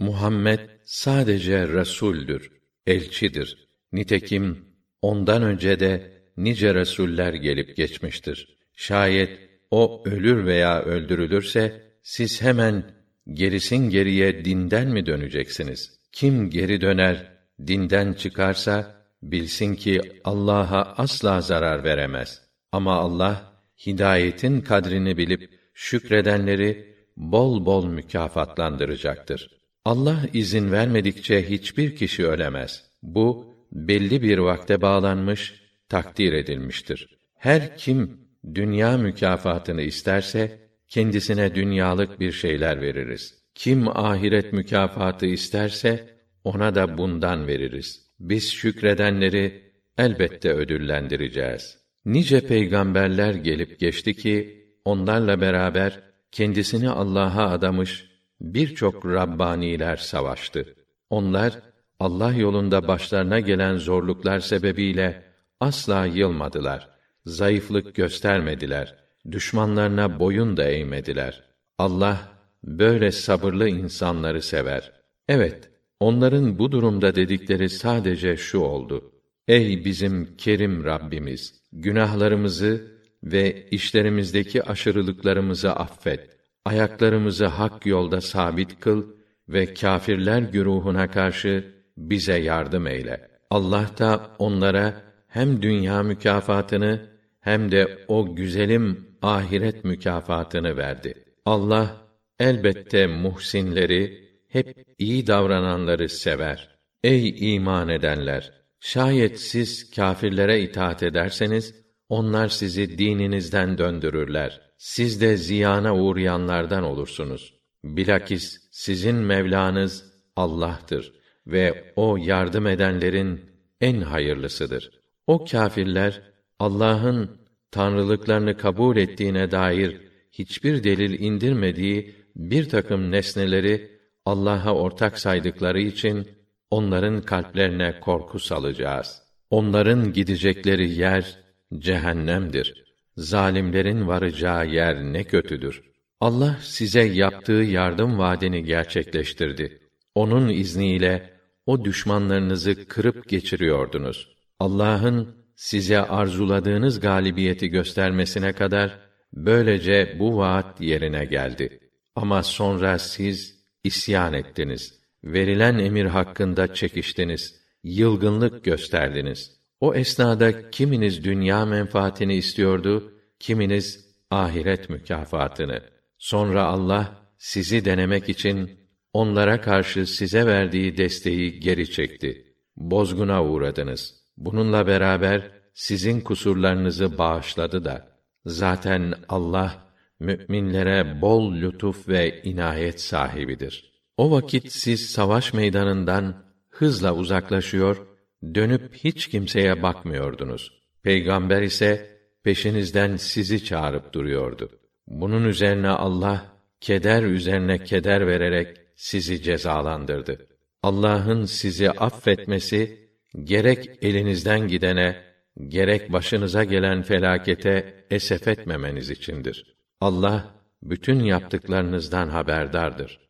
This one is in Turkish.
Muhammed sadece resuldür, elçidir. Nitekim ondan önce de nice resuller gelip geçmiştir. Şayet o ölür veya öldürülürse siz hemen gerisin geriye dinden mi döneceksiniz? Kim geri döner, dinden çıkarsa bilsin ki Allah'a asla zarar veremez. Ama Allah hidayetin kadrini bilip şükredenleri bol bol mükafatlandıracaktır. Allah izin vermedikçe hiçbir kişi ölemez. Bu belli bir vakte bağlanmış, takdir edilmiştir. Her kim dünya mükafatını isterse kendisine dünyalık bir şeyler veririz. Kim ahiret mükafatı isterse ona da bundan veririz. Biz şükredenleri elbette ödüllendireceğiz. Nice peygamberler gelip geçti ki onlarla beraber kendisini Allah'a adamış birçok rabbaniler savaştı. Onlar Allah yolunda başlarına gelen zorluklar sebebiyle asla yılmadılar. Zayıflık göstermediler. Düşmanlarına boyun da eğmediler. Allah böyle sabırlı insanları sever. Evet, onların bu durumda dedikleri sadece şu oldu. Ey bizim kerim Rabbimiz, günahlarımızı ve işlerimizdeki aşırılıklarımızı affet. Ayaklarımızı hak yolda sabit kıl ve kâfirler güruhuna karşı bize yardım eyle. Allah da onlara hem dünya mükafatını hem de o güzelim ahiret mükafatını verdi. Allah elbette muhsinleri, hep iyi davrananları sever. Ey iman edenler! Şayet siz kâfirlere itaat ederseniz, onlar sizi dininizden döndürürler. Siz de ziyana uğrayanlardan olursunuz. Bilakis sizin Mevlanız Allah'tır ve o yardım edenlerin en hayırlısıdır. O kâfirler Allah'ın tanrılıklarını kabul ettiğine dair hiçbir delil indirmediği bir takım nesneleri Allah'a ortak saydıkları için onların kalplerine korku salacağız. Onların gidecekleri yer cehennemdir. Zalimlerin varacağı yer ne kötüdür. Allah size yaptığı yardım vaadini gerçekleştirdi. Onun izniyle o düşmanlarınızı kırıp geçiriyordunuz. Allah'ın size arzuladığınız galibiyeti göstermesine kadar böylece bu vaat yerine geldi. Ama sonra siz isyan ettiniz. Verilen emir hakkında çekiştiniz. Yılgınlık gösterdiniz. O esnada kiminiz dünya menfaatini istiyordu, kiminiz ahiret mükafatını. Sonra Allah sizi denemek için onlara karşı size verdiği desteği geri çekti. Bozguna uğradınız. Bununla beraber sizin kusurlarınızı bağışladı da zaten Allah müminlere bol lütuf ve inayet sahibidir. O vakit siz savaş meydanından hızla uzaklaşıyor, dönüp hiç kimseye bakmıyordunuz. Peygamber ise peşinizden sizi çağırıp duruyordu. Bunun üzerine Allah keder üzerine keder vererek sizi cezalandırdı. Allah'ın sizi affetmesi gerek elinizden gidene gerek başınıza gelen felakete esef etmemeniz içindir. Allah bütün yaptıklarınızdan haberdardır.